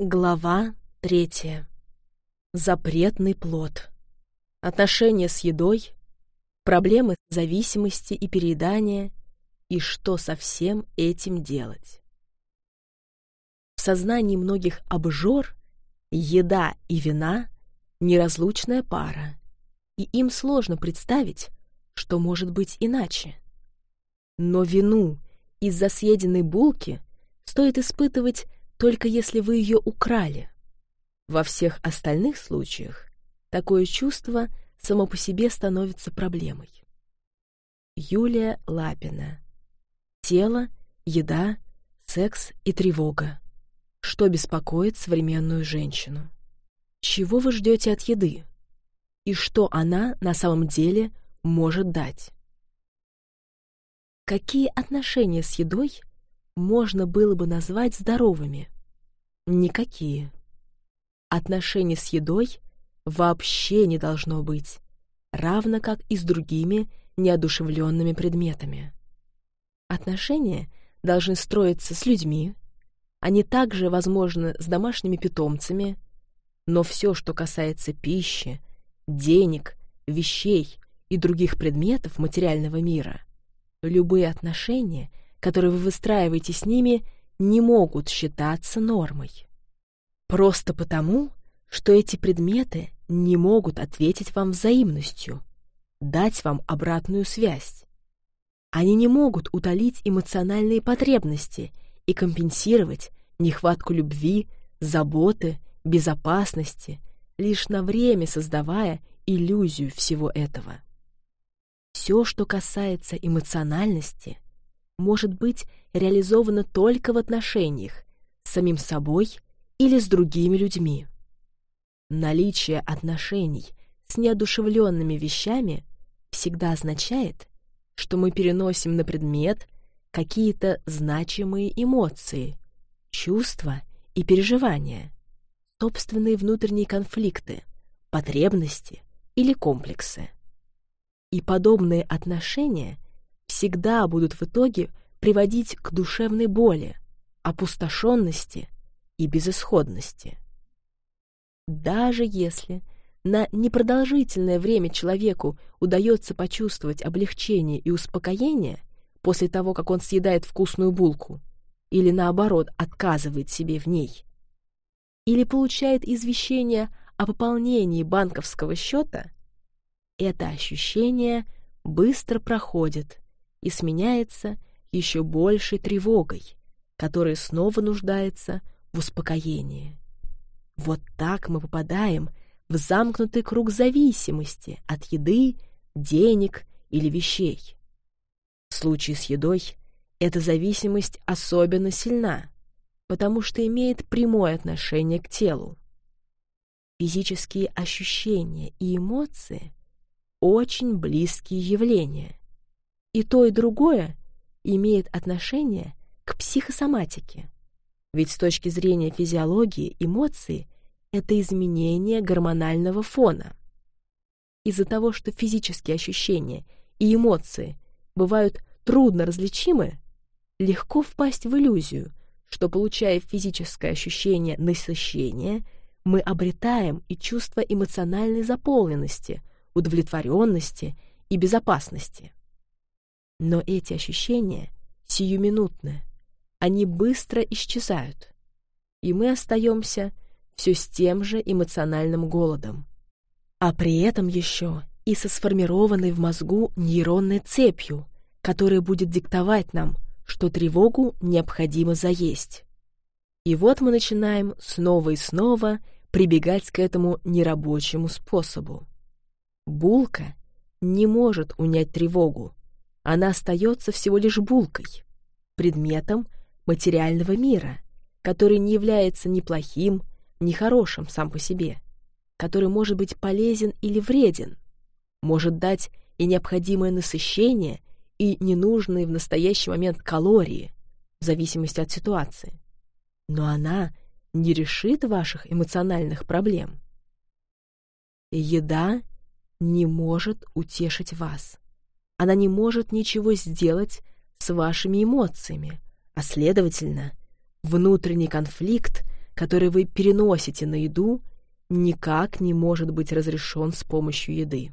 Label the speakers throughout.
Speaker 1: Глава третья. Запретный плод. Отношения с едой, проблемы зависимости и переедания и что со всем этим делать. В сознании многих обжор еда и вина – неразлучная пара, и им сложно представить, что может быть иначе. Но вину из-за съеденной булки стоит испытывать только если вы ее украли. Во всех остальных случаях такое чувство само по себе становится проблемой. Юлия Лапина. Тело, еда, секс и тревога. Что беспокоит современную женщину? Чего вы ждете от еды? И что она на самом деле может дать? Какие отношения с едой можно было бы назвать здоровыми? Никакие. Отношений с едой вообще не должно быть, равно как и с другими неодушевленными предметами. Отношения должны строиться с людьми, они также возможны с домашними питомцами, но все, что касается пищи, денег, вещей и других предметов материального мира, любые отношения — которые вы выстраиваете с ними, не могут считаться нормой. Просто потому, что эти предметы не могут ответить вам взаимностью, дать вам обратную связь. Они не могут утолить эмоциональные потребности и компенсировать нехватку любви, заботы, безопасности, лишь на время создавая иллюзию всего этого. Все, что касается эмоциональности, может быть реализовано только в отношениях с самим собой или с другими людьми. Наличие отношений с неодушевленными вещами всегда означает, что мы переносим на предмет какие-то значимые эмоции, чувства и переживания, собственные внутренние конфликты, потребности или комплексы. И подобные отношения всегда будут в итоге приводить к душевной боли, опустошенности и безысходности. Даже если на непродолжительное время человеку удается почувствовать облегчение и успокоение после того, как он съедает вкусную булку, или наоборот отказывает себе в ней, или получает извещение о пополнении банковского счета, это ощущение быстро проходит и сменяется еще большей тревогой, которая снова нуждается в успокоении. Вот так мы попадаем в замкнутый круг зависимости от еды, денег или вещей. В случае с едой эта зависимость особенно сильна, потому что имеет прямое отношение к телу. Физические ощущения и эмоции — очень близкие явления. И то, и другое имеет отношение к психосоматике. Ведь с точки зрения физиологии эмоции — это изменение гормонального фона. Из-за того, что физические ощущения и эмоции бывают трудно различимы, легко впасть в иллюзию, что, получая физическое ощущение насыщения, мы обретаем и чувство эмоциональной заполненности, удовлетворенности и безопасности. Но эти ощущения сиюминутны, они быстро исчезают, и мы остаемся все с тем же эмоциональным голодом. А при этом еще и со сформированной в мозгу нейронной цепью, которая будет диктовать нам, что тревогу необходимо заесть. И вот мы начинаем снова и снова прибегать к этому нерабочему способу. Булка не может унять тревогу, она остается всего лишь булкой, предметом материального мира, который не является ни плохим, ни хорошим сам по себе, который может быть полезен или вреден, может дать и необходимое насыщение, и ненужные в настоящий момент калории, в зависимости от ситуации. Но она не решит ваших эмоциональных проблем. Еда не может утешить вас. Она не может ничего сделать с вашими эмоциями, а, следовательно, внутренний конфликт, который вы переносите на еду, никак не может быть разрешен с помощью еды.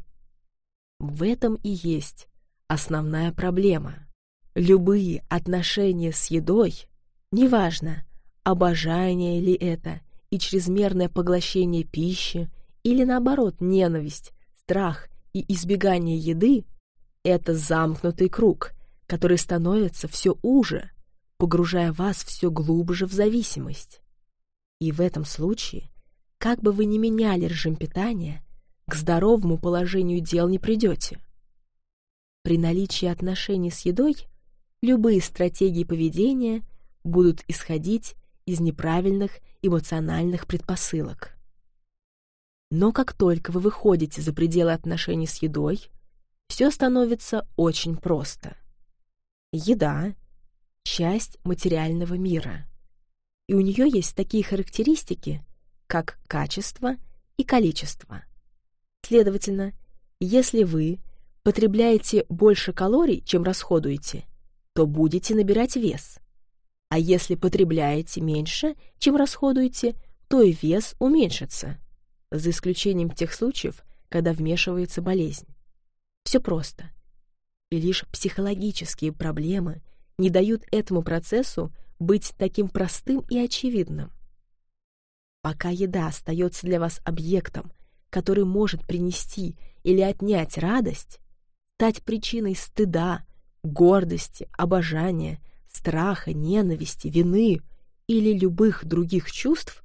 Speaker 1: В этом и есть основная проблема. Любые отношения с едой, неважно, обожание ли это и чрезмерное поглощение пищи, или наоборот ненависть, страх и избегание еды — это замкнутый круг, который становится все уже, погружая вас все глубже в зависимость. И в этом случае, как бы вы ни меняли режим питания, к здоровому положению дел не придете. При наличии отношений с едой любые стратегии поведения будут исходить из неправильных эмоциональных предпосылок. Но как только вы выходите за пределы отношений с едой, все становится очень просто. Еда — часть материального мира, и у нее есть такие характеристики, как качество и количество. Следовательно, если вы потребляете больше калорий, чем расходуете, то будете набирать вес. А если потребляете меньше, чем расходуете, то и вес уменьшится, за исключением тех случаев, когда вмешивается болезнь. Все просто. И лишь психологические проблемы не дают этому процессу быть таким простым и очевидным. Пока еда остается для вас объектом, который может принести или отнять радость, стать причиной стыда, гордости, обожания, страха, ненависти, вины или любых других чувств,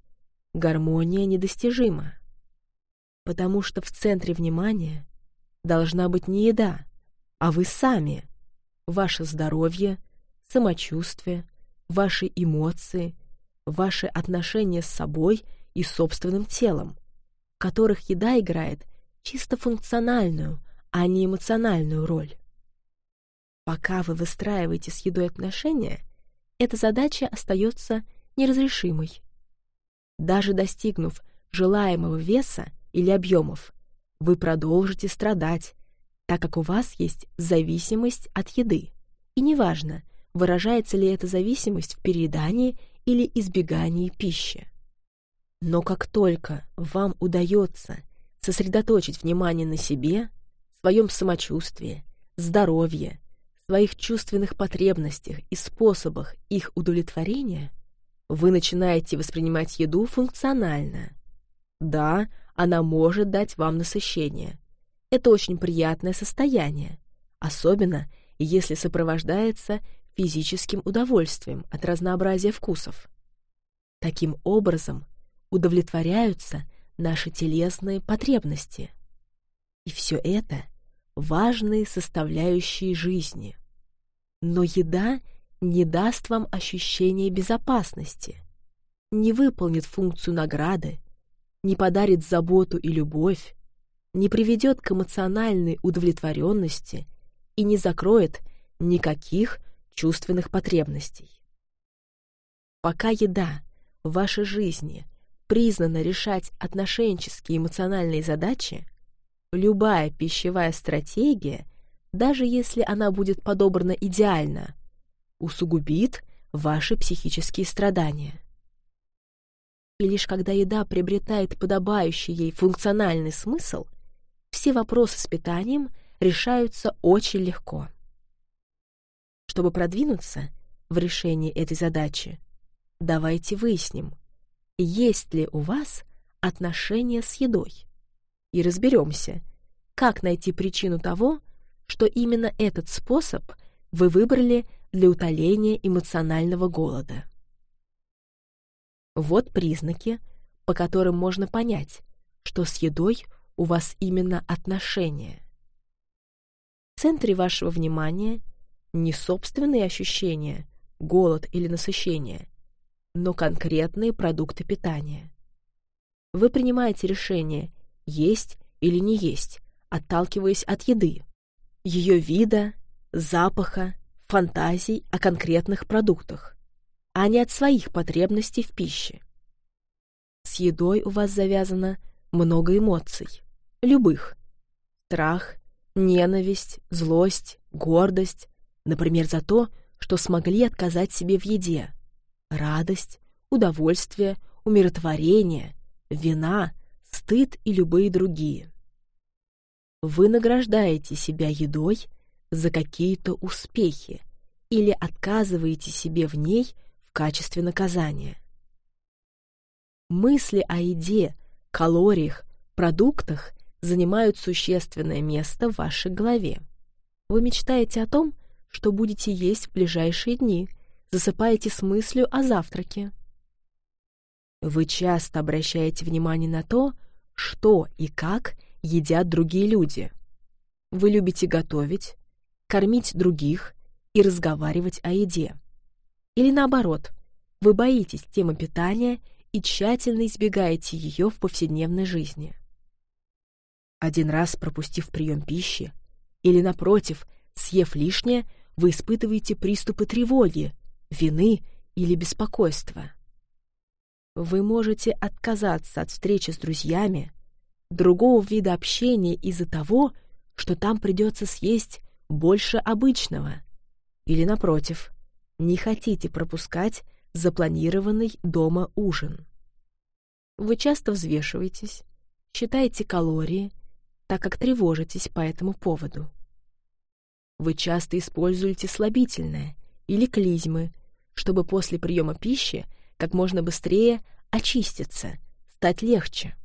Speaker 1: гармония недостижима. Потому что в центре внимания должна быть не еда, а вы сами, ваше здоровье, самочувствие, ваши эмоции, ваши отношения с собой и собственным телом, в которых еда играет чисто функциональную, а не эмоциональную роль. Пока вы выстраиваете с едой отношения, эта задача остается неразрешимой. Даже достигнув желаемого веса или объемов, вы продолжите страдать, так как у вас есть зависимость от еды. И неважно, выражается ли эта зависимость в переедании или избегании пищи. Но как только вам удается сосредоточить внимание на себе, своем самочувствии, здоровье, своих чувственных потребностях и способах их удовлетворения, вы начинаете воспринимать еду функционально. Да, она может дать вам насыщение. Это очень приятное состояние, особенно если сопровождается физическим удовольствием от разнообразия вкусов. Таким образом удовлетворяются наши телесные потребности. И все это важные составляющие жизни. Но еда не даст вам ощущения безопасности, не выполнит функцию награды, не подарит заботу и любовь, не приведет к эмоциональной удовлетворенности и не закроет никаких чувственных потребностей. Пока еда в вашей жизни признана решать отношенческие эмоциональные задачи, любая пищевая стратегия, даже если она будет подобрана идеально, усугубит ваши психические страдания. И лишь когда еда приобретает подобающий ей функциональный смысл, все вопросы с питанием решаются очень легко. Чтобы продвинуться в решении этой задачи, давайте выясним, есть ли у вас отношения с едой. И разберемся, как найти причину того, что именно этот способ вы выбрали для утоления эмоционального голода. Вот признаки, по которым можно понять, что с едой у вас именно отношения. В центре вашего внимания не собственные ощущения, голод или насыщение, но конкретные продукты питания. Вы принимаете решение есть или не есть, отталкиваясь от еды, ее вида, запаха, фантазий о конкретных продуктах, а не от своих потребностей в пище. С едой у вас завязано много эмоций, любых. Страх, ненависть, злость, гордость, Например, за то, что смогли отказать себе в еде. Радость, удовольствие, умиротворение, вина, стыд и любые другие. Вы награждаете себя едой за какие-то успехи или отказываете себе в ней в качестве наказания. Мысли о еде, калориях, продуктах занимают существенное место в вашей голове. Вы мечтаете о том, что будете есть в ближайшие дни, засыпаете с мыслью о завтраке. Вы часто обращаете внимание на то, что и как едят другие люди. Вы любите готовить, кормить других и разговаривать о еде. Или наоборот, вы боитесь темы питания и тщательно избегаете ее в повседневной жизни. Один раз пропустив прием пищи, или, напротив, съев лишнее, вы испытываете приступы тревоги, вины или беспокойства. Вы можете отказаться от встречи с друзьями, другого вида общения из-за того, что там придется съесть больше обычного. Или, напротив, не хотите пропускать запланированный дома ужин. Вы часто взвешиваетесь, считаете калории, так как тревожитесь по этому поводу. Вы часто используете слабительное или клизмы, чтобы после приема пищи как можно быстрее очиститься, стать легче.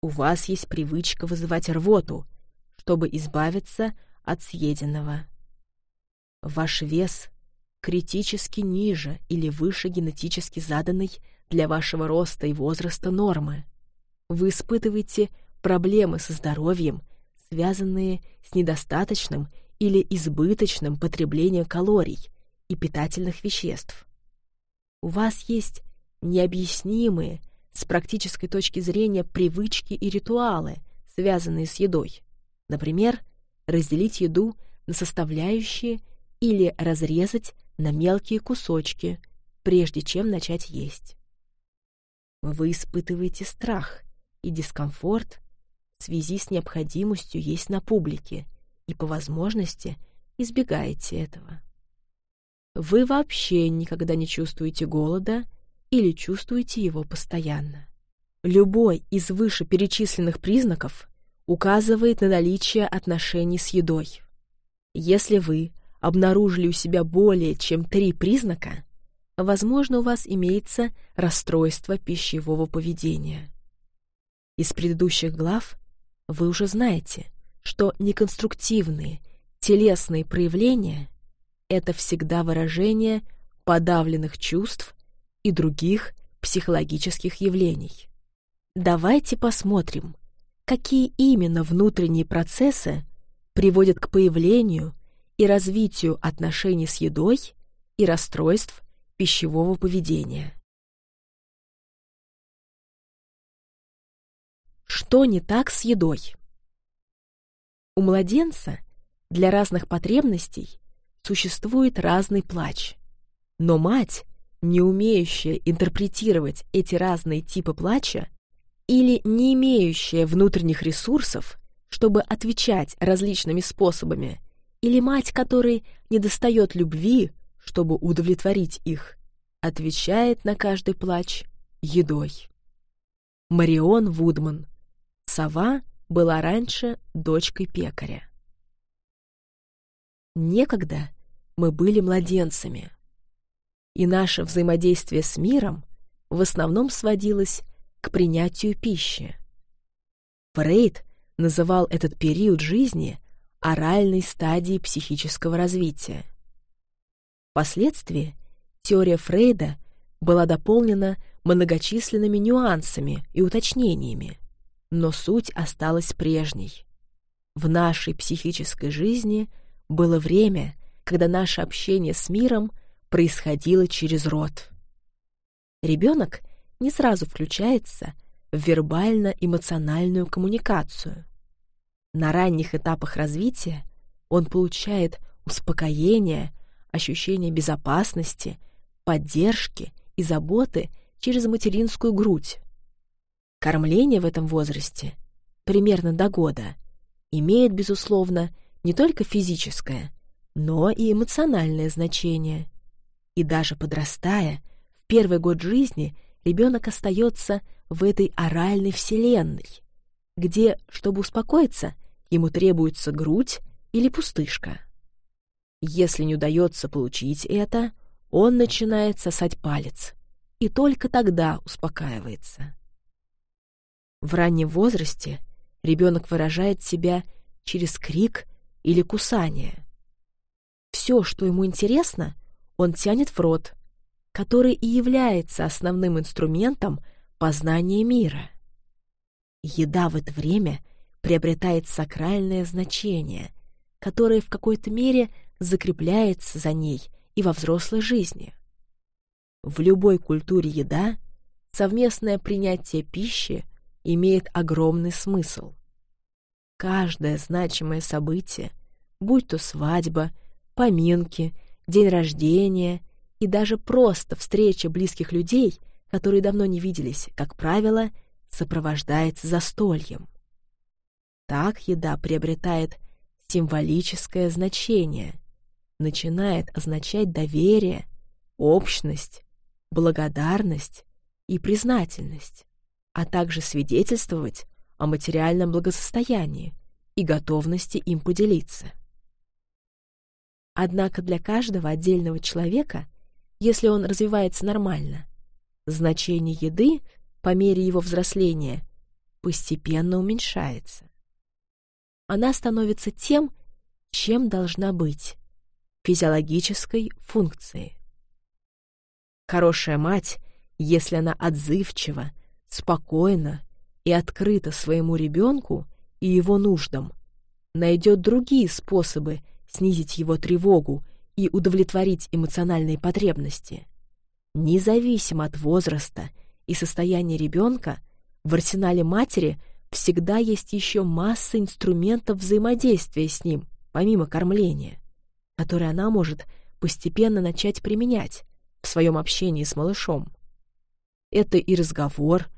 Speaker 1: У вас есть привычка вызывать рвоту, чтобы избавиться от съеденного. Ваш вес критически ниже или выше генетически заданной для вашего роста и возраста нормы. Вы испытываете проблемы со здоровьем, связанные с недостаточным или избыточным потреблением калорий и питательных веществ. У вас есть необъяснимые с практической точки зрения привычки и ритуалы, связанные с едой. Например, разделить еду на составляющие или разрезать на мелкие кусочки, прежде чем начать есть. Вы испытываете страх и дискомфорт в связи с необходимостью есть на публике и, по возможности, избегаете этого. Вы вообще никогда не чувствуете голода или чувствуете его постоянно. Любой из вышеперечисленных признаков указывает на наличие отношений с едой. Если вы обнаружили у себя более чем три признака, возможно, у вас имеется расстройство пищевого поведения. Из предыдущих глав вы уже знаете, что неконструктивные телесные проявления — это всегда выражение подавленных чувств и других психологических явлений. Давайте посмотрим, какие именно внутренние процессы приводят к появлению и развитию отношений с едой и расстройств пищевого поведения. Что не так с едой? У младенца для разных потребностей существует разный плач, но мать, не умеющая интерпретировать эти разные типы плача или не имеющая внутренних ресурсов, чтобы отвечать различными способами или мать, которой недостает любви, чтобы удовлетворить их, отвечает на каждый плач едой. Марион Вудман. Сова была раньше дочкой пекаря. Некогда мы были младенцами, и наше взаимодействие с миром в основном сводилось к принятию пищи. Фрейд называл этот период жизни оральной стадии психического развития. Впоследствии теория Фрейда была дополнена многочисленными нюансами и уточнениями, но суть осталась прежней. В нашей психической жизни было время, когда наше общение с миром происходило через рот. Ребенок не сразу включается в вербально-эмоциональную коммуникацию. На ранних этапах развития он получает успокоение, ощущение безопасности, поддержки и заботы через материнскую грудь. Кормление в этом возрасте, примерно до года, имеет, безусловно, не только физическое, но и эмоциональное значение. И даже подрастая, в первый год жизни ребенок остается в этой оральной вселенной, где, чтобы успокоиться, ему требуется грудь или пустышка. Если не удается получить это, он начинает сосать палец, и только тогда успокаивается. В раннем возрасте ребенок выражает себя через крик или кусание. Все, что ему интересно, он тянет в рот, который и является основным инструментом познания мира. Еда в это время приобретает сакральное значение, которое в какой-то мере закрепляется за ней и во взрослой жизни. В любой культуре еда — совместное принятие пищи имеет огромный смысл. Каждое значимое событие, будь то свадьба, поминки, день рождения и даже просто встреча близких людей, которые давно не виделись, как правило, сопровождается застольем. Так еда приобретает символическое значение, начинает означать доверие, общность, благодарность и признательность, а также свидетельствовать о материальном благосостоянии и готовности им поделиться. Однако для каждого отдельного человека, если он развивается нормально, значение еды по мере его взросления постепенно уменьшается. Она становится тем, чем должна быть — физиологической функцией. Хорошая мать, если она отзывчива, спокойна и открыта своему ребенку и его нуждам, найдет другие способы снизить его тревогу и удовлетворить эмоциональные потребности. Независимо от возраста и состояния ребенка, в арсенале матери всегда есть еще масса инструментов взаимодействия с ним, помимо кормления, которые она может постепенно начать применять, в своем общении с малышом. Это и разговор,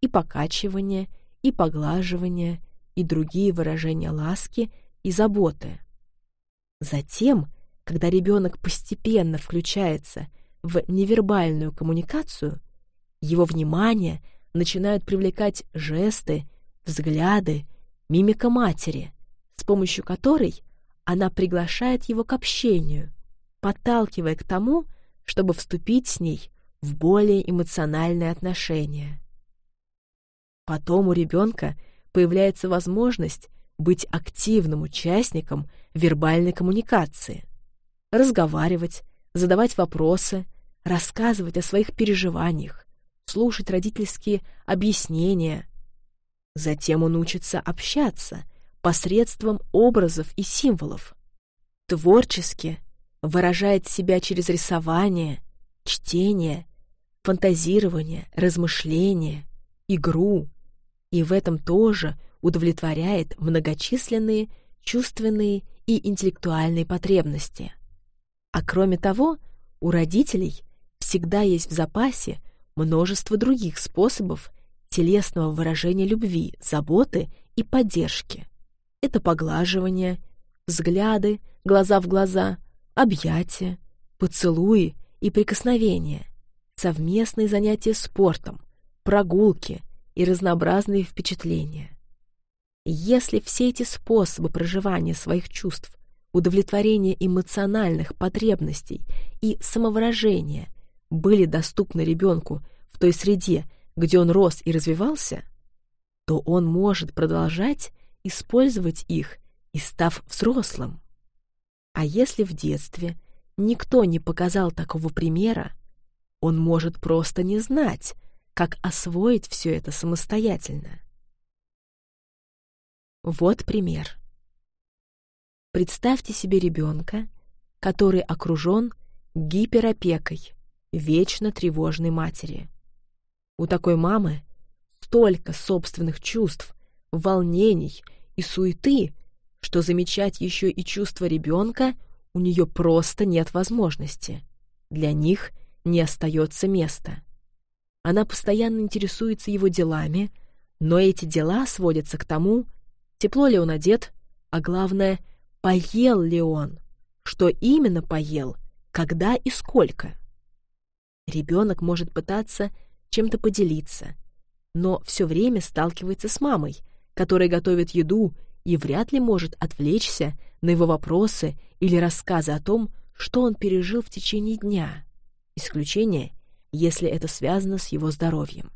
Speaker 1: и покачивание, и поглаживание, и другие выражения ласки и заботы. Затем, когда ребенок постепенно включается в невербальную коммуникацию, его внимание начинают привлекать жесты, взгляды, мимика матери, с помощью которой она приглашает его к общению, подталкивая к тому, чтобы вступить с ней в более эмоциональные отношения. Потом у ребенка появляется возможность быть активным участником вербальной коммуникации, разговаривать, задавать вопросы, рассказывать о своих переживаниях, слушать родительские объяснения. Затем он учится общаться посредством образов и символов, творчески выражает себя через рисование, чтение, фантазирование, размышление, игру, и в этом тоже удовлетворяет многочисленные чувственные и интеллектуальные потребности. А кроме того, у родителей всегда есть в запасе множество других способов телесного выражения любви, заботы и поддержки. Это поглаживание, взгляды, глаза в глаза, объятия, поцелуи и прикосновения, совместные занятия спортом, прогулки и разнообразные впечатления. Если все эти способы проживания своих чувств, удовлетворения эмоциональных потребностей и самовыражения были доступны ребенку в той среде, где он рос и развивался, то он может продолжать использовать их и став взрослым. А если в детстве никто не показал такого примера, он может просто не знать, как освоить все это самостоятельно. Вот пример. Представьте себе ребенка, который окружен гиперопекой вечно тревожной матери. У такой мамы столько собственных чувств, волнений и суеты, что замечать еще и чувства ребенка у нее просто нет возможности. Для них не остается места. Она постоянно интересуется его делами, но эти дела сводятся к тому, тепло ли он одет, а главное, поел ли он, что именно поел, когда и сколько. Ребенок может пытаться чем-то поделиться, но все время сталкивается с мамой, которая готовит еду и вряд ли может отвлечься на его вопросы или рассказы о том, что он пережил в течение дня. Исключение, если это связано с его здоровьем.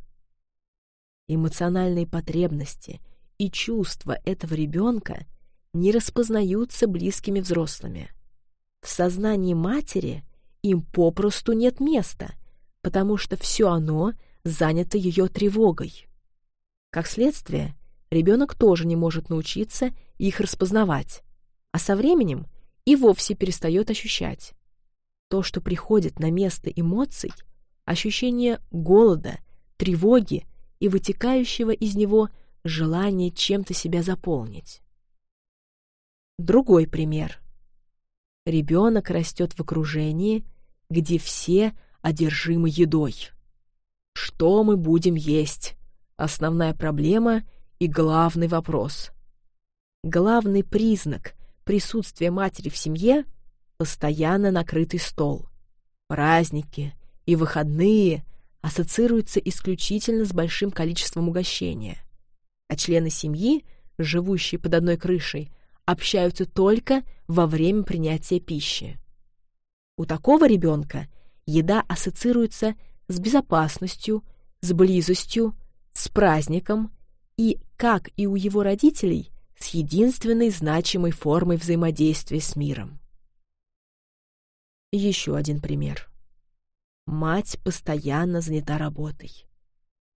Speaker 1: Эмоциональные потребности и чувства этого ребенка не распознаются близкими взрослыми. В сознании матери им попросту нет места, потому что все оно занято ее тревогой. Как следствие, ребенок тоже не может научиться их распознавать, а со временем и вовсе перестает ощущать. То, что приходит на место эмоций, ощущение голода, тревоги и вытекающего из него желания чем-то себя заполнить. Другой пример. Ребенок растет в окружении, где все одержимы едой. Что мы будем есть? Основная проблема и главный вопрос. Главный признак присутствия матери в семье — постоянно накрытый стол. Праздники и выходные ассоциируются исключительно с большим количеством угощения, а члены семьи, живущие под одной крышей, общаются только во время принятия пищи. У такого ребенка еда ассоциируется с безопасностью, с близостью, с праздником и, как и у его родителей, с единственной значимой формой взаимодействия с миром. Еще один пример. Мать постоянно занята работой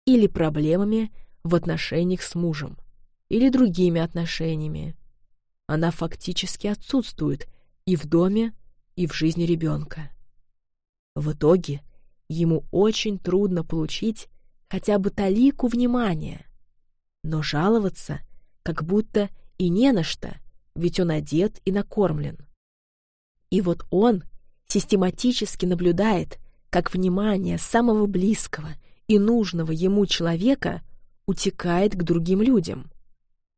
Speaker 1: или проблемами в отношениях с мужем, или другими отношениями, она фактически отсутствует и в доме, и в жизни ребенка. В итоге ему очень трудно получить хотя бы талику внимания, но жаловаться как будто и не на что, ведь он одет и накормлен. И вот он систематически наблюдает, как внимание самого близкого и нужного ему человека утекает к другим людям.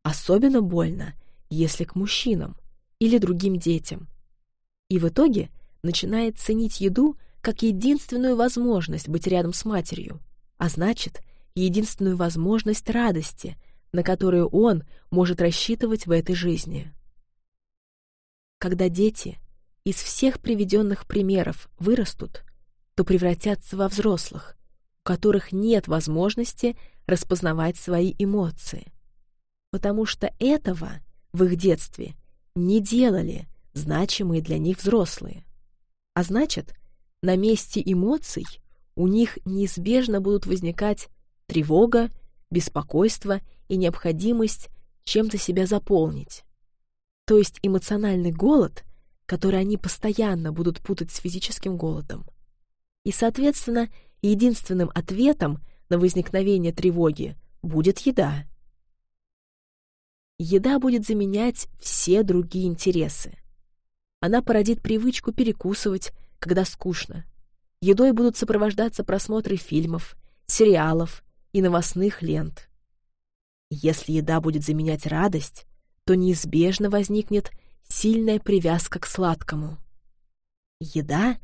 Speaker 1: Особенно больно — если к мужчинам или другим детям. И в итоге начинает ценить еду как единственную возможность быть рядом с матерью, а значит, единственную возможность радости, на которую он может рассчитывать в этой жизни. Когда дети из всех приведенных примеров вырастут, то превратятся во взрослых, у которых нет возможности распознавать свои эмоции, потому что этого в их детстве не делали значимые для них взрослые. А значит, на месте эмоций у них неизбежно будут возникать тревога, беспокойство и необходимость чем-то себя заполнить. То есть эмоциональный голод, который они постоянно будут путать с физическим голодом. И, соответственно, единственным ответом на возникновение тревоги будет еда еда будет заменять все другие интересы. Она породит привычку перекусывать, когда скучно. Едой будут сопровождаться просмотры фильмов, сериалов и новостных лент. Если еда будет заменять радость, то неизбежно возникнет сильная привязка к сладкому. Еда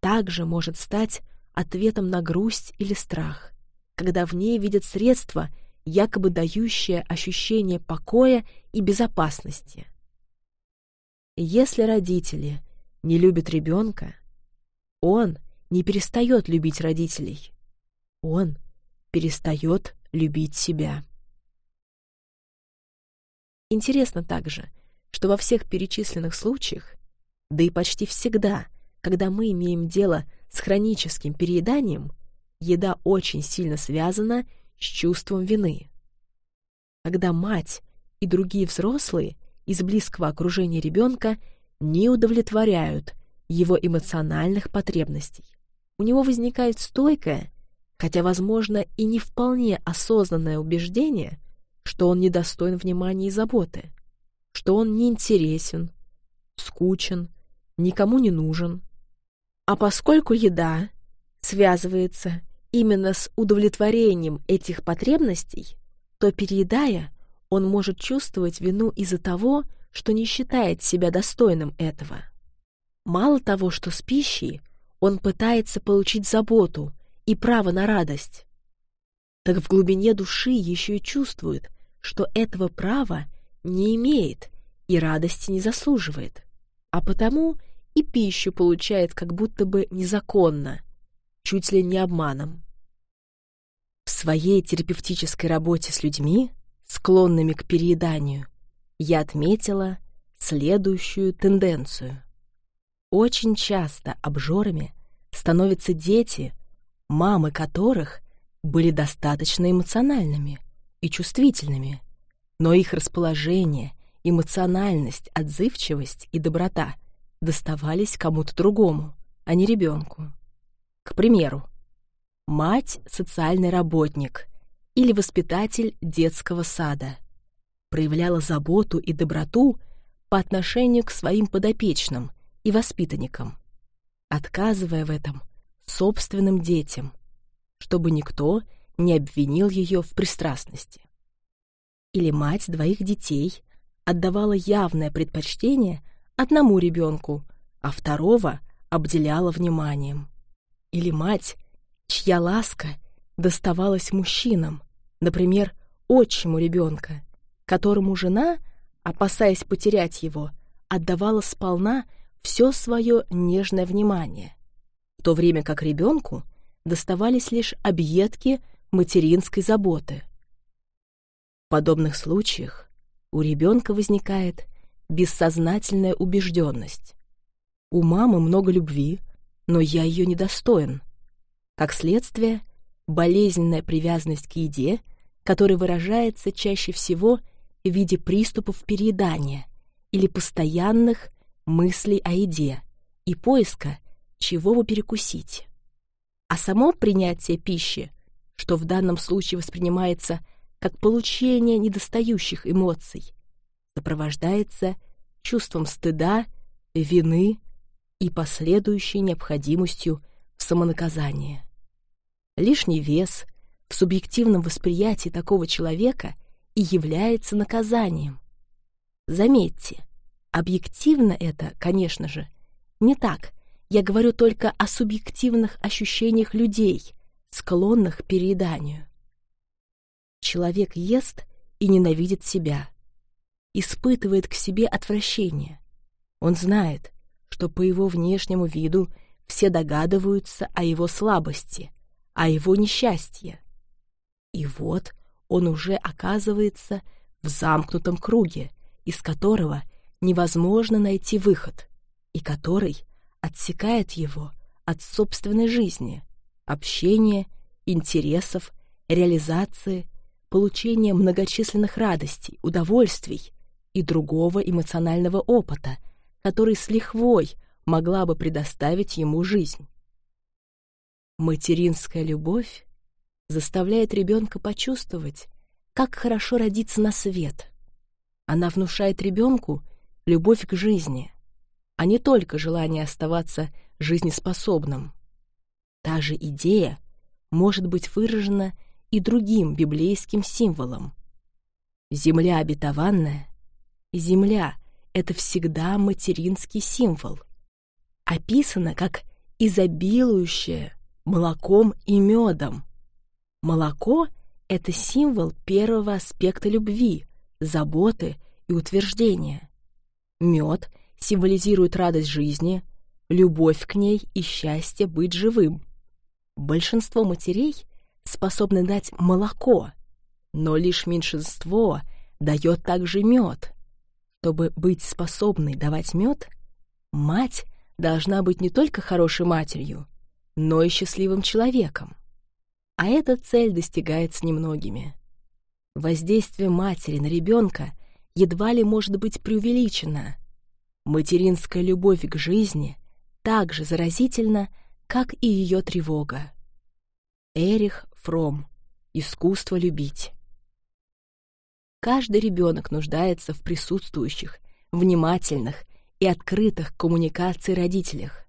Speaker 1: также может стать ответом на грусть или страх, когда в ней видят средства якобы дающее ощущение покоя и безопасности. Если родители не любят ребенка, он не перестает любить родителей. Он перестает любить себя. Интересно также, что во всех перечисленных случаях, да и почти всегда, когда мы имеем дело с хроническим перееданием, еда очень сильно связана с чувством вины. Когда мать и другие взрослые из близкого окружения ребенка не удовлетворяют его эмоциональных потребностей. У него возникает стойкое, хотя, возможно, и не вполне осознанное убеждение, что он недостоин внимания и заботы, что он неинтересен, скучен, никому не нужен. А поскольку еда связывается именно с удовлетворением этих потребностей, то, переедая, он может чувствовать вину из-за того, что не считает себя достойным этого. Мало того, что с пищей он пытается получить заботу и право на радость, так в глубине души еще и чувствует, что этого права не имеет и радости не заслуживает, а потому и пищу получает как будто бы незаконно, чуть ли не обманом. В своей терапевтической работе с людьми, склонными к перееданию, я отметила следующую тенденцию. Очень часто обжорами становятся дети, мамы которых были достаточно эмоциональными и чувствительными, но их расположение, эмоциональность, отзывчивость и доброта доставались кому-то другому, а не ребенку. К примеру, мать — социальный работник или воспитатель детского сада проявляла заботу и доброту по отношению к своим подопечным и воспитанникам, отказывая в этом собственным детям, чтобы никто не обвинил ее в пристрастности. Или мать двоих детей отдавала явное предпочтение одному ребенку, а второго обделяла вниманием. Или мать, чья ласка доставалась мужчинам, например, отчиму ребенка, которому жена, опасаясь потерять его, отдавала сполна все свое нежное внимание, в то время как ребенку доставались лишь объедки материнской заботы. В подобных случаях у ребенка возникает бессознательная убежденность. У мамы много любви, но я ее недостоин. Как следствие, болезненная привязанность к еде, которая выражается чаще всего в виде приступов переедания или постоянных мыслей о еде и поиска, чего бы перекусить. А само принятие пищи, что в данном случае воспринимается как получение недостающих эмоций, сопровождается чувством стыда, вины и последующей необходимостью в самонаказании. Лишний вес в субъективном восприятии такого человека и является наказанием. Заметьте, объективно это, конечно же, не так. Я говорю только о субъективных ощущениях людей, склонных к перееданию. Человек ест и ненавидит себя, испытывает к себе отвращение. Он знает, что по его внешнему виду все догадываются о его слабости, о его несчастье. И вот он уже оказывается в замкнутом круге, из которого невозможно найти выход, и который отсекает его от собственной жизни, общения, интересов, реализации, получения многочисленных радостей, удовольствий и другого эмоционального опыта — который с лихвой могла бы предоставить ему жизнь. Материнская любовь заставляет ребенка почувствовать, как хорошо родиться на свет. Она внушает ребенку любовь к жизни, а не только желание оставаться жизнеспособным. Та же идея может быть выражена и другим библейским символом. Земля обетованная, земля, это всегда материнский символ. Описано как изобилующее молоком и медом. Молоко — это символ первого аспекта любви, заботы и утверждения. Мед символизирует радость жизни, любовь к ней и счастье быть живым. Большинство матерей способны дать молоко, но лишь меньшинство дает также мед. Чтобы быть способной давать мед, мать должна быть не только хорошей матерью, но и счастливым человеком. А эта цель достигается немногими. Воздействие матери на ребенка едва ли может быть преувеличено. Материнская любовь к жизни так же заразительна, как и ее тревога. Эрих Фром. Искусство любить. Каждый ребенок нуждается в присутствующих, внимательных и открытых коммуникации родителях.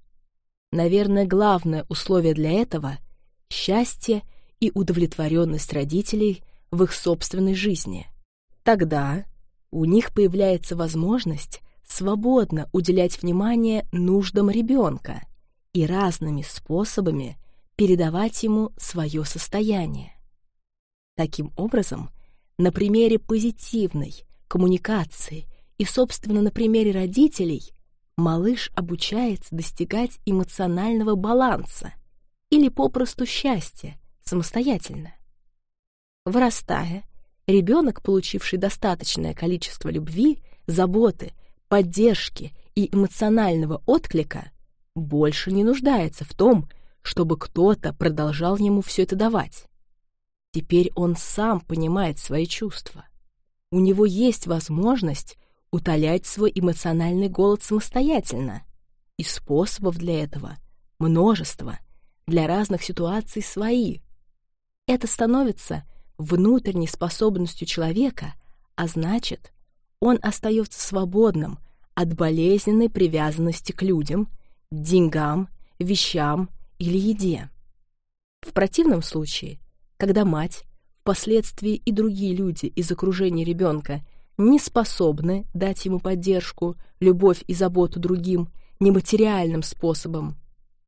Speaker 1: Наверное, главное условие для этого — счастье и удовлетворенность родителей в их собственной жизни. Тогда у них появляется возможность свободно уделять внимание нуждам ребенка и разными способами передавать ему свое состояние. Таким образом, на примере позитивной коммуникации и, собственно, на примере родителей малыш обучается достигать эмоционального баланса или попросту счастья самостоятельно. Вырастая, ребенок, получивший достаточное количество любви, заботы, поддержки и эмоционального отклика, больше не нуждается в том, чтобы кто-то продолжал ему все это давать. Теперь он сам понимает свои чувства. У него есть возможность утолять свой эмоциональный голод самостоятельно. И способов для этого множество, для разных ситуаций свои. Это становится внутренней способностью человека, а значит, он остается свободным от болезненной привязанности к людям, деньгам, вещам или еде. В противном случае, когда мать, впоследствии и другие люди из окружения ребенка не способны дать ему поддержку, любовь и заботу другим нематериальным способом,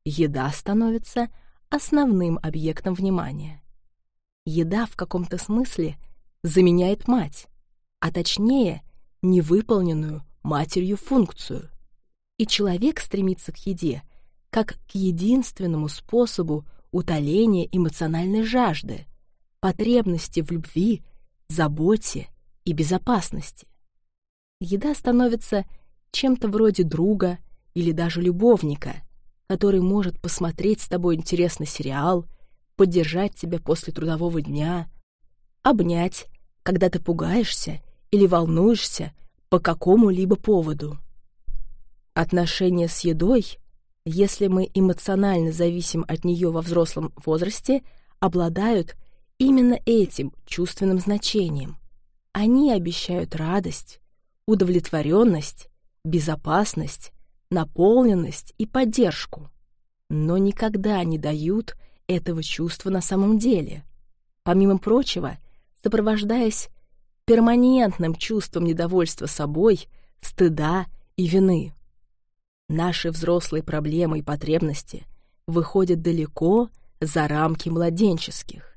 Speaker 1: еда становится основным объектом внимания. Еда в каком-то смысле заменяет мать, а точнее невыполненную матерью функцию. И человек стремится к еде как к единственному способу утоления эмоциональной жажды, потребности в любви, заботе и безопасности. Еда становится чем-то вроде друга или даже любовника, который может посмотреть с тобой интересный сериал, поддержать тебя после трудового дня, обнять, когда ты пугаешься или волнуешься по какому-либо поводу. Отношения с едой, если мы эмоционально зависим от нее во взрослом возрасте, обладают именно этим чувственным значением. Они обещают радость, удовлетворенность, безопасность, наполненность и поддержку, но никогда не дают этого чувства на самом деле, помимо прочего, сопровождаясь перманентным чувством недовольства собой, стыда и вины. Наши взрослые проблемы и потребности выходят далеко за рамки младенческих.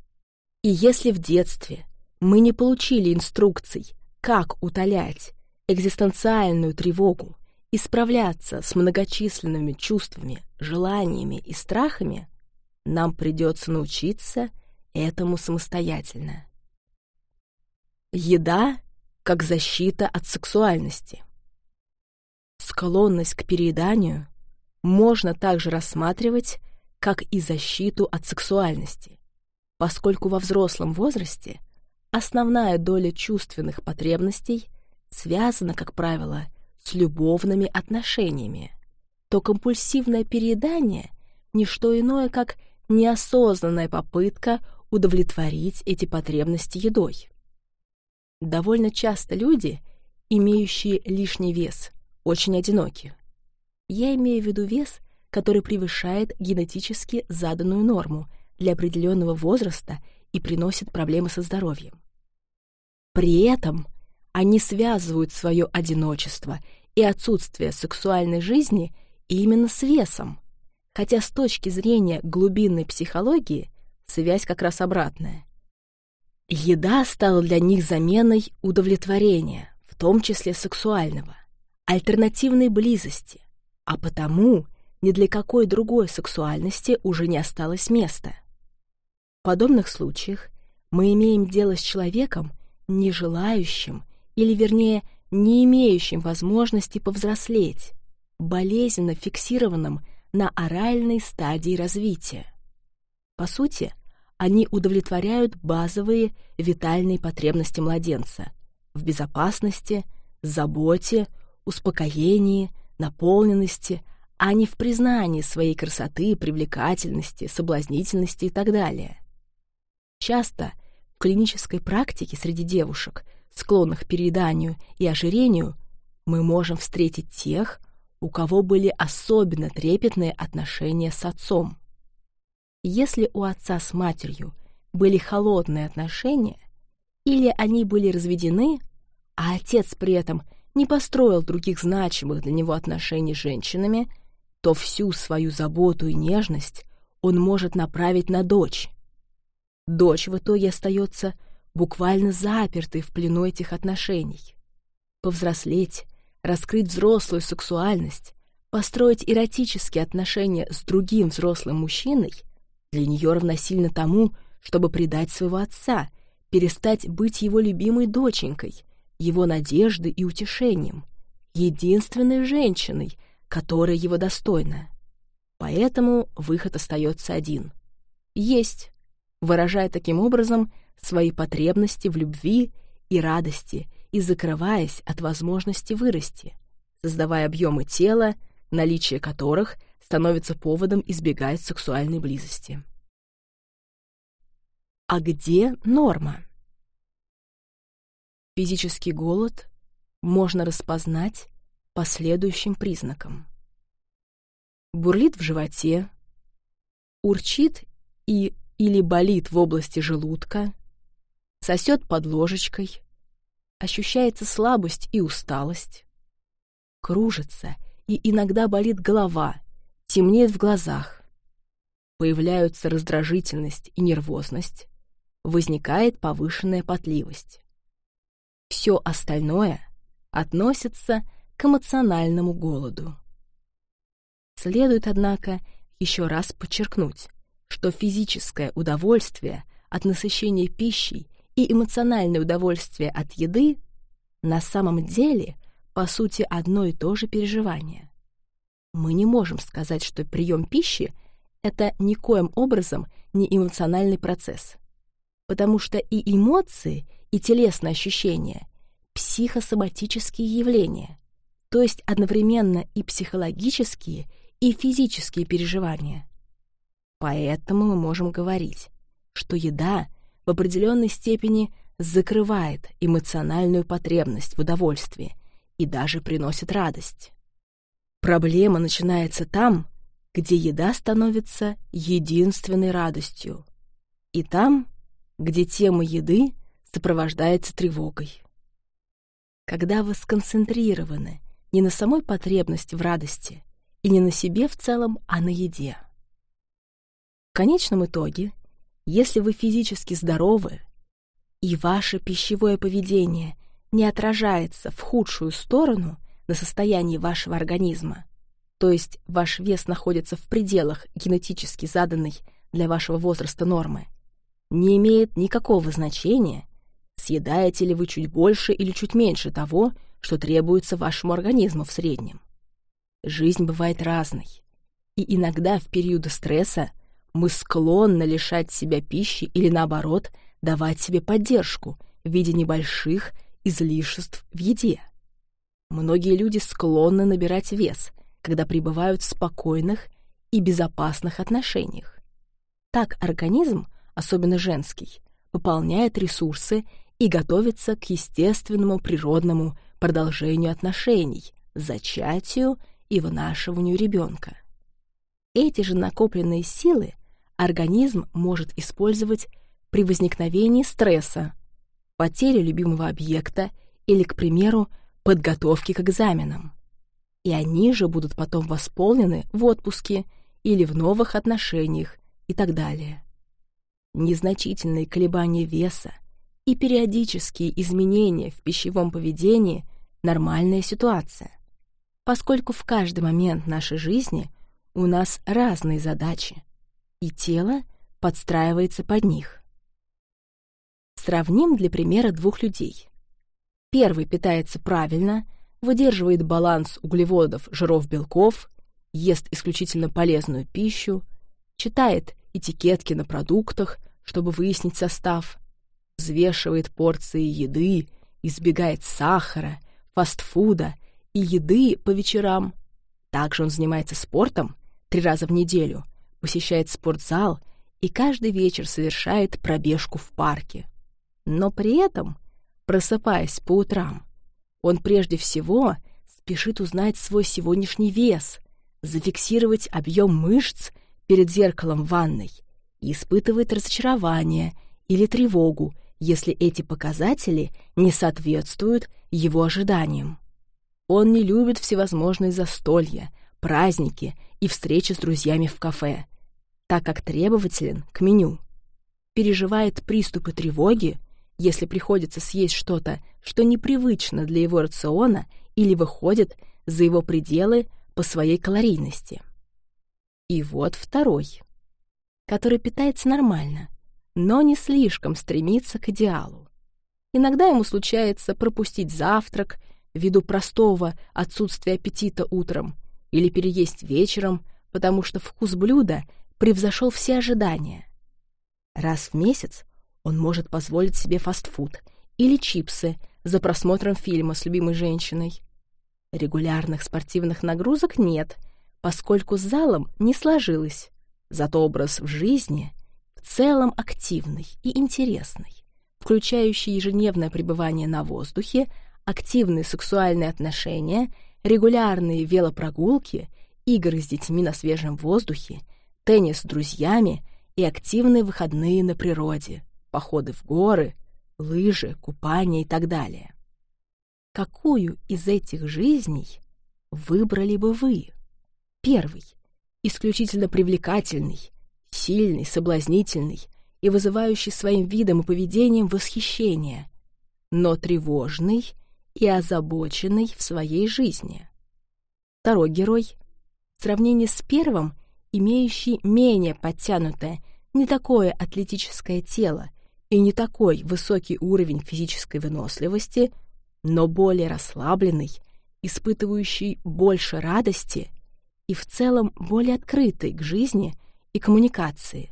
Speaker 1: И если в детстве мы не получили инструкций, как утолять экзистенциальную тревогу и справляться с многочисленными чувствами, желаниями и страхами, нам придется научиться этому самостоятельно. Еда как защита от сексуальности. Склонность к перееданию можно также рассматривать как и защиту от сексуальности, поскольку во взрослом возрасте основная доля чувственных потребностей связана, как правило, с любовными отношениями, то компульсивное переедание – не что иное, как неосознанная попытка удовлетворить эти потребности едой. Довольно часто люди, имеющие лишний вес, очень одиноки. Я имею в виду вес, который превышает генетически заданную норму для определенного возраста и приносит проблемы со здоровьем. При этом они связывают свое одиночество и отсутствие сексуальной жизни именно с весом, хотя с точки зрения глубинной психологии связь как раз обратная. Еда стала для них заменой удовлетворения, в том числе сексуального, альтернативной близости, а потому ни для какой другой сексуальности уже не осталось места. В подобных случаях мы имеем дело с человеком, не желающим, или вернее, не имеющим возможности повзрослеть, болезненно фиксированным на оральной стадии развития. По сути, они удовлетворяют базовые витальные потребности младенца в безопасности, заботе, успокоении, наполненности, а не в признании своей красоты, привлекательности, соблазнительности и так далее. Часто в клинической практике среди девушек, склонных к перееданию и ожирению, мы можем встретить тех, у кого были особенно трепетные отношения с отцом. Если у отца с матерью были холодные отношения, или они были разведены, а отец при этом не построил других значимых для него отношений с женщинами, то всю свою заботу и нежность он может направить на дочь. Дочь в итоге остается буквально запертой в плену этих отношений. Повзрослеть, раскрыть взрослую сексуальность, построить эротические отношения с другим взрослым мужчиной для нее равносильно тому, чтобы предать своего отца, перестать быть его любимой доченькой, его надеждой и утешением, единственной женщиной, которая его достойна. Поэтому выход остается один — есть, выражая таким образом свои потребности в любви и радости и закрываясь от возможности вырасти, создавая объемы тела, наличие которых становится поводом избегать сексуальной близости. А где норма? Физический голод можно распознать по следующим признакам. Бурлит в животе, урчит и или болит в области желудка, сосет под ложечкой, ощущается слабость и усталость, кружится и иногда болит голова, темнеет в глазах, появляются раздражительность и нервозность, возникает повышенная потливость. Все остальное относится к эмоциональному голоду. Следует, однако, еще раз подчеркнуть, что физическое удовольствие от насыщения пищей и эмоциональное удовольствие от еды на самом деле, по сути, одно и то же переживание. Мы не можем сказать, что прием пищи — это никоим образом не эмоциональный процесс, потому что и эмоции, и телесные ощущения — психосоматические явления, то есть одновременно и психологические, и физические переживания. Поэтому мы можем говорить, что еда в определенной степени закрывает эмоциональную потребность в удовольствии и даже приносит радость. Проблема начинается там, где еда становится единственной радостью, и там, где тема еды сопровождается тревогой. Когда вы сконцентрированы не на самой потребности в радости и не на себе в целом, а на еде – конечном итоге, если вы физически здоровы, и ваше пищевое поведение не отражается в худшую сторону на состоянии вашего организма, то есть ваш вес находится в пределах генетически заданной для вашего возраста нормы, не имеет никакого значения, съедаете ли вы чуть больше или чуть меньше того, что требуется вашему организму в среднем. Жизнь бывает разной, и иногда в периоды стресса мы склонны лишать себя пищи или, наоборот, давать себе поддержку в виде небольших излишеств в еде. Многие люди склонны набирать вес, когда пребывают в спокойных и безопасных отношениях. Так организм, особенно женский, пополняет ресурсы и готовится к естественному природному продолжению отношений, зачатию и вынашиванию ребенка. Эти же накопленные силы организм может использовать при возникновении стресса, потере любимого объекта или, к примеру, подготовке к экзаменам. И они же будут потом восполнены в отпуске или в новых отношениях и так далее. Незначительные колебания веса и периодические изменения в пищевом поведении – нормальная ситуация, поскольку в каждый момент нашей жизни у нас разные задачи, и тело подстраивается под них. Сравним для примера двух людей. Первый питается правильно, выдерживает баланс углеводов, жиров, белков, ест исключительно полезную пищу, читает этикетки на продуктах, чтобы выяснить состав, взвешивает порции еды, избегает сахара, фастфуда и еды по вечерам. Также он занимается спортом три раза в неделю – посещает спортзал и каждый вечер совершает пробежку в парке. Но при этом, просыпаясь по утрам, он прежде всего спешит узнать свой сегодняшний вес, зафиксировать объем мышц перед зеркалом в ванной и испытывает разочарование или тревогу, если эти показатели не соответствуют его ожиданиям. Он не любит всевозможные застолья, праздники и встречи с друзьями в кафе, так как требователен к меню. переживает приступы тревоги, если приходится съесть что-то, что непривычно для его рациона или выходит за его пределы по своей калорийности. И вот второй, который питается нормально, но не слишком стремится к идеалу. Иногда ему случается пропустить завтрак ввиду простого отсутствия аппетита утром или переесть вечером, потому что вкус блюда превзошел все ожидания. Раз в месяц он может позволить себе фастфуд или чипсы за просмотром фильма с любимой женщиной. Регулярных спортивных нагрузок нет, поскольку с залом не сложилось, зато образ в жизни в целом активный и интересный, включающий ежедневное пребывание на воздухе, активные сексуальные отношения, регулярные велопрогулки, игры с детьми на свежем воздухе, теннис с друзьями и активные выходные на природе, походы в горы, лыжи, купание и так далее. Какую из этих жизней выбрали бы вы? Первый — исключительно привлекательный, сильный, соблазнительный и вызывающий своим видом и поведением восхищение, но тревожный и озабоченный в своей жизни. Второй герой — в сравнении с первым, имеющий менее подтянутое, не такое атлетическое тело и не такой высокий уровень физической выносливости, но более расслабленный, испытывающий больше радости и в целом более открытый к жизни и коммуникации.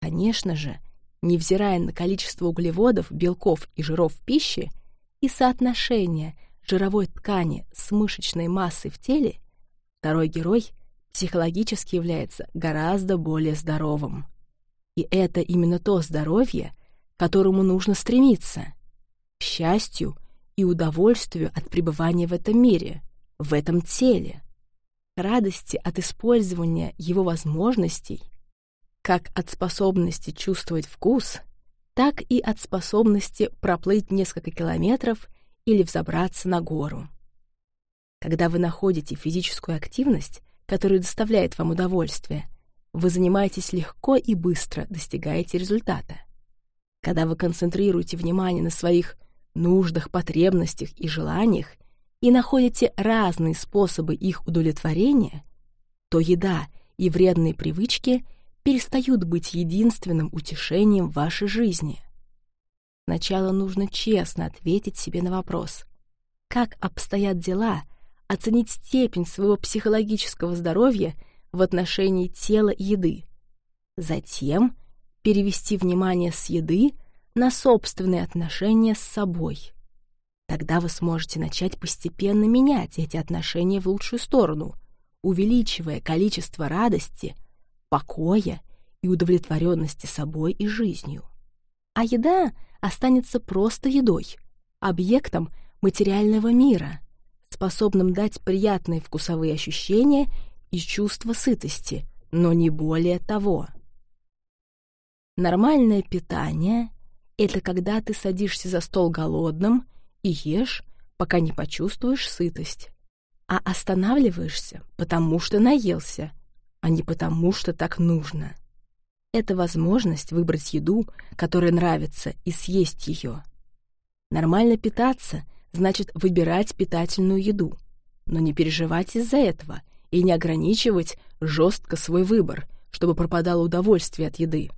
Speaker 1: Конечно же, невзирая на количество углеводов, белков и жиров в пище и соотношение жировой ткани с мышечной массой в теле, второй герой психологически является гораздо более здоровым. И это именно то здоровье, к которому нужно стремиться, к счастью и удовольствию от пребывания в этом мире, в этом теле, к радости от использования его возможностей, как от способности чувствовать вкус, так и от способности проплыть несколько километров или взобраться на гору. Когда вы находите физическую активность, которая доставляет вам удовольствие, вы занимаетесь легко и быстро достигаете результата. Когда вы концентрируете внимание на своих нуждах, потребностях и желаниях и находите разные способы их удовлетворения, то еда и вредные привычки перестают быть единственным утешением в вашей жизни. Сначала нужно честно ответить себе на вопрос, как обстоят дела, оценить степень своего психологического здоровья – в отношении тела и еды. Затем перевести внимание с еды на собственные отношения с собой. Тогда вы сможете начать постепенно менять эти отношения в лучшую сторону, увеличивая количество радости, покоя и удовлетворенности собой и жизнью. А еда останется просто едой, объектом материального мира, способным дать приятные вкусовые ощущения и чувство сытости, но не более того. Нормальное питание — это когда ты садишься за стол голодным и ешь, пока не почувствуешь сытость, а останавливаешься, потому что наелся, а не потому что так нужно. Это возможность выбрать еду, которая нравится, и съесть ее. Нормально питаться значит выбирать питательную еду, но не переживать из-за этого и не ограничивать жестко свой выбор, чтобы пропадало удовольствие от еды.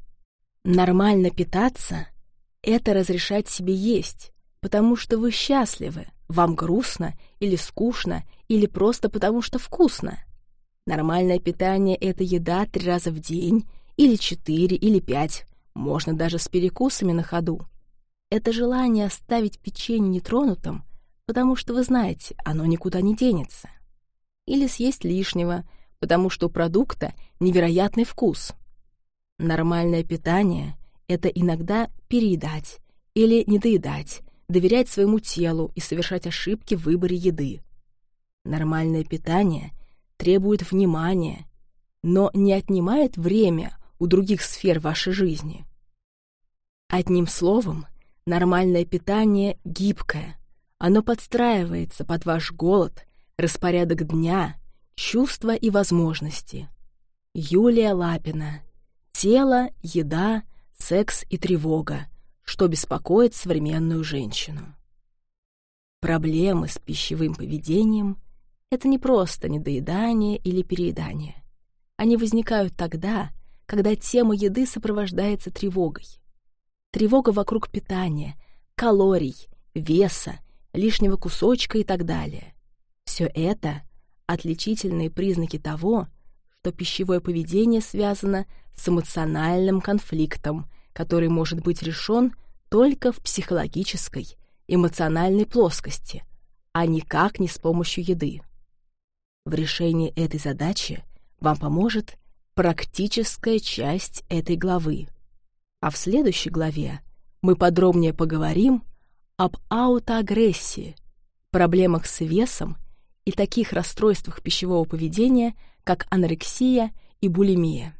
Speaker 1: Нормально питаться — это разрешать себе есть, потому что вы счастливы, вам грустно или скучно, или просто потому что вкусно. Нормальное питание — это еда три раза в день, или четыре, или пять, можно даже с перекусами на ходу. Это желание оставить печенье нетронутым, потому что вы знаете, оно никуда не денется или съесть лишнего, потому что у продукта невероятный вкус. Нормальное питание — это иногда переедать или недоедать, доверять своему телу и совершать ошибки в выборе еды. Нормальное питание требует внимания, но не отнимает время у других сфер вашей жизни. Одним словом, нормальное питание гибкое, оно подстраивается под ваш голод Распорядок дня, чувства и возможности. Юлия Лапина. Тело, еда, секс и тревога, что беспокоит современную женщину. Проблемы с пищевым поведением — это не просто недоедание или переедание. Они возникают тогда, когда тема еды сопровождается тревогой. Тревога вокруг питания, калорий, веса, лишнего кусочка и так далее. Все это — отличительные признаки того, что пищевое поведение связано с эмоциональным конфликтом, который может быть решен только в психологической, эмоциональной плоскости, а никак не с помощью еды. В решении этой задачи вам поможет практическая часть этой главы. А в следующей главе мы подробнее поговорим об аутоагрессии, проблемах с весом и таких расстройствах пищевого поведения, как анорексия и булимия.